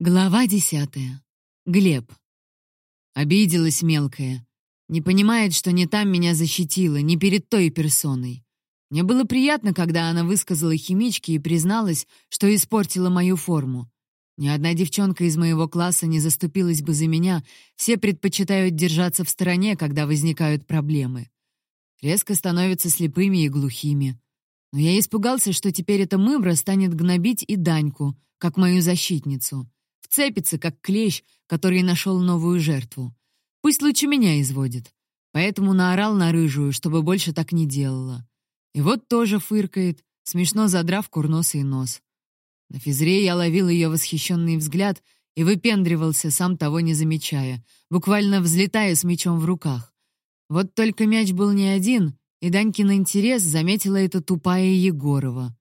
Глава десятая. Глеб. Обиделась мелкая. Не понимает, что не там меня защитила, не перед той персоной. Мне было приятно, когда она высказала химичке и призналась, что испортила мою форму. Ни одна девчонка из моего класса не заступилась бы за меня, все предпочитают держаться в стороне, когда возникают проблемы. Резко становятся слепыми и глухими. Но я испугался, что теперь эта мымра станет гнобить и Даньку, как мою защитницу — Вцепится, как клещ, который нашел новую жертву. Пусть лучше меня изводит. Поэтому наорал на рыжую, чтобы больше так не делала. И вот тоже фыркает, смешно задрав курносый нос. На физре я ловил ее восхищенный взгляд и выпендривался, сам того не замечая, буквально взлетая с мечом в руках. Вот только мяч был не один, и Данькин интерес заметила эта тупая Егорова.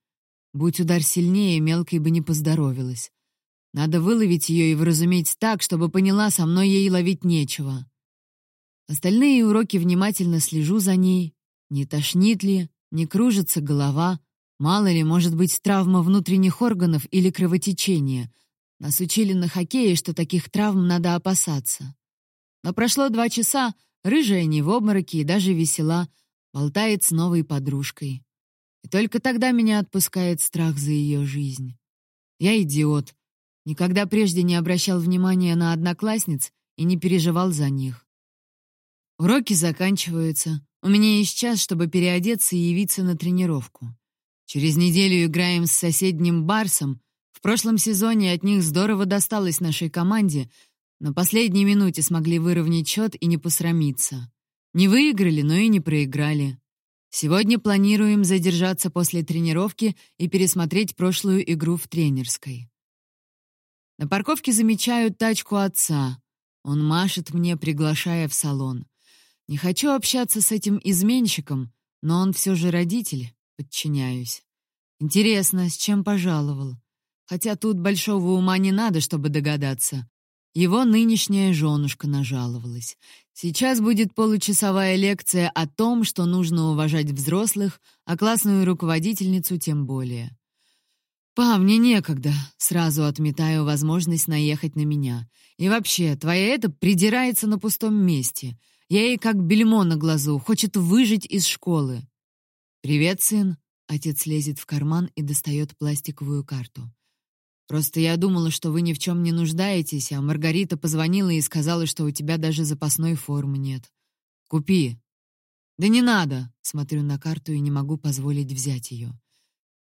Будь удар сильнее, мелкой бы не поздоровилась. Надо выловить ее и вразуметь так, чтобы поняла, со мной ей ловить нечего. Остальные уроки внимательно слежу за ней. Не тошнит ли, не кружится голова, мало ли, может быть, травма внутренних органов или кровотечение. Нас учили на хоккее, что таких травм надо опасаться. Но прошло два часа, рыжая не в обмороке и даже весела, болтает с новой подружкой. И только тогда меня отпускает страх за ее жизнь. Я идиот, Никогда прежде не обращал внимания на одноклассниц и не переживал за них. Уроки заканчиваются. У меня есть час, чтобы переодеться и явиться на тренировку. Через неделю играем с соседним Барсом. В прошлом сезоне от них здорово досталось нашей команде. На последней минуте смогли выровнять счет и не посрамиться. Не выиграли, но и не проиграли. Сегодня планируем задержаться после тренировки и пересмотреть прошлую игру в тренерской. На парковке замечаю тачку отца. Он машет мне, приглашая в салон. Не хочу общаться с этим изменщиком, но он все же родитель, подчиняюсь. Интересно, с чем пожаловал? Хотя тут большого ума не надо, чтобы догадаться. Его нынешняя женушка нажаловалась. Сейчас будет получасовая лекция о том, что нужно уважать взрослых, а классную руководительницу тем более. «Па, мне некогда», — сразу отметаю возможность наехать на меня. «И вообще, твоя это придирается на пустом месте. Я ей как бельмо на глазу, хочет выжить из школы». «Привет, сын», — отец лезет в карман и достает пластиковую карту. «Просто я думала, что вы ни в чем не нуждаетесь, а Маргарита позвонила и сказала, что у тебя даже запасной формы нет. Купи». «Да не надо», — смотрю на карту и не могу позволить взять ее.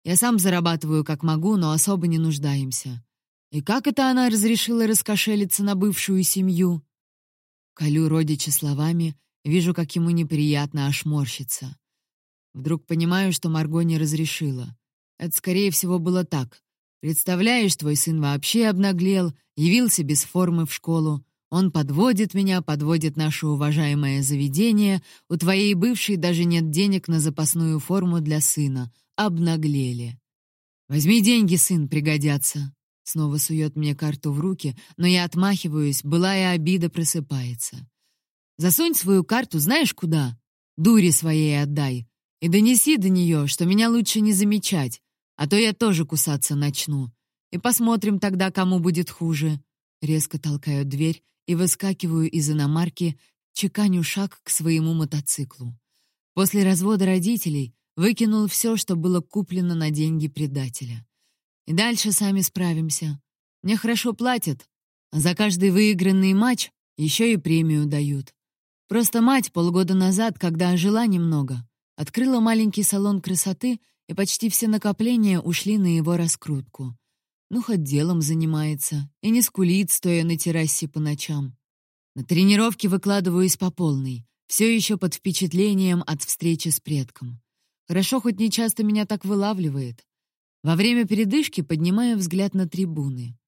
Я сам зарабатываю как могу, но особо не нуждаемся. И как это она разрешила раскошелиться на бывшую семью? Колю родича словами, вижу, как ему неприятно аж морщится. Вдруг понимаю, что Марго не разрешила. Это, скорее всего, было так. Представляешь, твой сын вообще обнаглел, явился без формы в школу. Он подводит меня, подводит наше уважаемое заведение. У твоей бывшей даже нет денег на запасную форму для сына обнаглели. «Возьми деньги, сын, пригодятся». Снова сует мне карту в руки, но я отмахиваюсь, былая обида просыпается. «Засунь свою карту знаешь куда? Дуре своей отдай. И донеси до нее, что меня лучше не замечать, а то я тоже кусаться начну. И посмотрим тогда, кому будет хуже». Резко толкаю дверь и выскакиваю из иномарки, чеканю шаг к своему мотоциклу. После развода родителей Выкинул все, что было куплено на деньги предателя. И дальше сами справимся. Мне хорошо платят, а за каждый выигранный матч еще и премию дают. Просто мать полгода назад, когда жила немного, открыла маленький салон красоты, и почти все накопления ушли на его раскрутку. Ну, хоть делом занимается и не скулит, стоя на террасе по ночам. На тренировке выкладываюсь по полной, все еще под впечатлением от встречи с предком. Хорошо, хоть не часто меня так вылавливает. Во время передышки поднимаю взгляд на трибуны.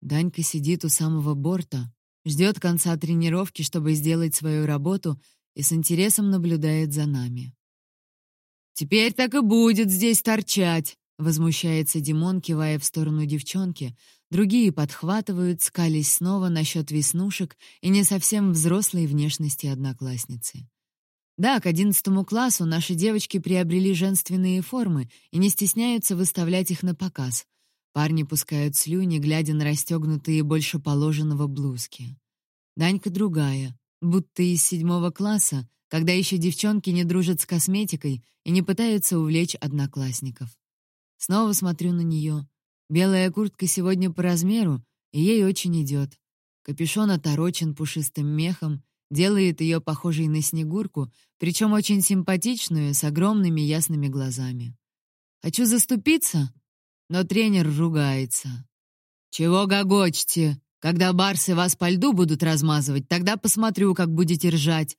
Данька сидит у самого борта, ждет конца тренировки, чтобы сделать свою работу, и с интересом наблюдает за нами. «Теперь так и будет здесь торчать», — возмущается Димон, кивая в сторону девчонки. Другие подхватывают, скались снова насчет веснушек и не совсем взрослой внешности одноклассницы. Да, к одиннадцатому классу наши девочки приобрели женственные формы и не стесняются выставлять их на показ. Парни пускают слюни, глядя на расстегнутые больше положенного блузки. Данька другая, будто из седьмого класса, когда еще девчонки не дружат с косметикой и не пытаются увлечь одноклассников. Снова смотрю на нее. Белая куртка сегодня по размеру, и ей очень идет. Капюшон оторочен пушистым мехом, делает ее похожей на Снегурку, причем очень симпатичную, с огромными ясными глазами. Хочу заступиться, но тренер ругается. «Чего гогочете? Когда барсы вас по льду будут размазывать, тогда посмотрю, как будете ржать.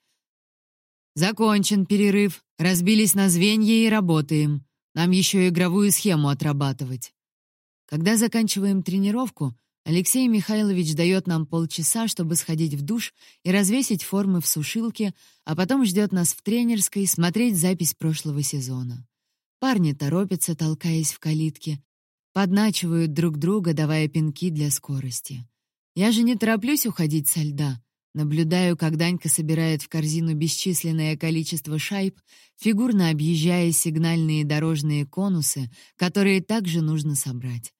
Закончен перерыв, разбились на звенья и работаем. Нам еще игровую схему отрабатывать. Когда заканчиваем тренировку, Алексей Михайлович дает нам полчаса, чтобы сходить в душ и развесить формы в сушилке, а потом ждет нас в тренерской смотреть запись прошлого сезона. Парни торопятся, толкаясь в калитке, подначивают друг друга, давая пинки для скорости. Я же не тороплюсь уходить со льда. Наблюдаю, как Данька собирает в корзину бесчисленное количество шайб, фигурно объезжая сигнальные дорожные конусы, которые также нужно собрать.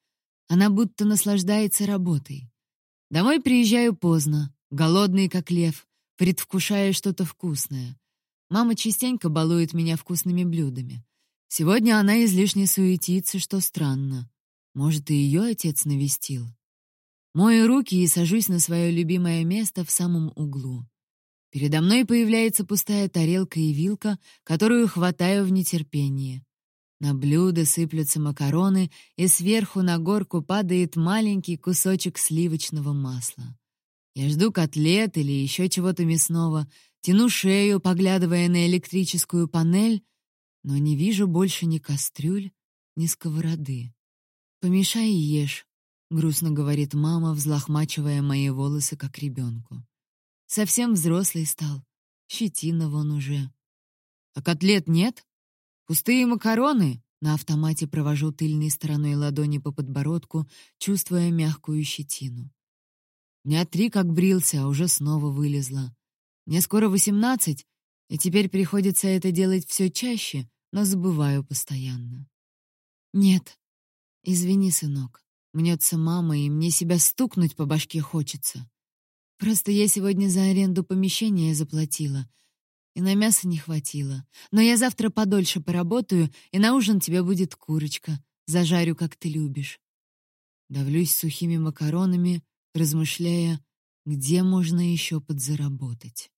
Она будто наслаждается работой. Домой приезжаю поздно, голодный как лев, предвкушая что-то вкусное. Мама частенько балует меня вкусными блюдами. Сегодня она излишне суетится, что странно. Может, и ее отец навестил. Мою руки и сажусь на свое любимое место в самом углу. Передо мной появляется пустая тарелка и вилка, которую хватаю в нетерпении. На блюдо сыплются макароны, и сверху на горку падает маленький кусочек сливочного масла. Я жду котлет или еще чего-то мясного, тяну шею, поглядывая на электрическую панель, но не вижу больше ни кастрюль, ни сковороды. «Помешай и ешь», — грустно говорит мама, взлохмачивая мои волосы, как ребенку. «Совсем взрослый стал. Щетина вон уже». «А котлет нет? Пустые макароны?» На автомате провожу тыльной стороной ладони по подбородку, чувствуя мягкую щетину. Дня три как брился, а уже снова вылезла. Мне скоро восемнадцать, и теперь приходится это делать все чаще, но забываю постоянно. «Нет, извини, сынок», Мнется мама, и мне себя стукнуть по башке хочется. Просто я сегодня за аренду помещения заплатила, и на мясо не хватило. Но я завтра подольше поработаю, и на ужин тебе будет курочка. Зажарю, как ты любишь. Давлюсь сухими макаронами, размышляя, где можно еще подзаработать.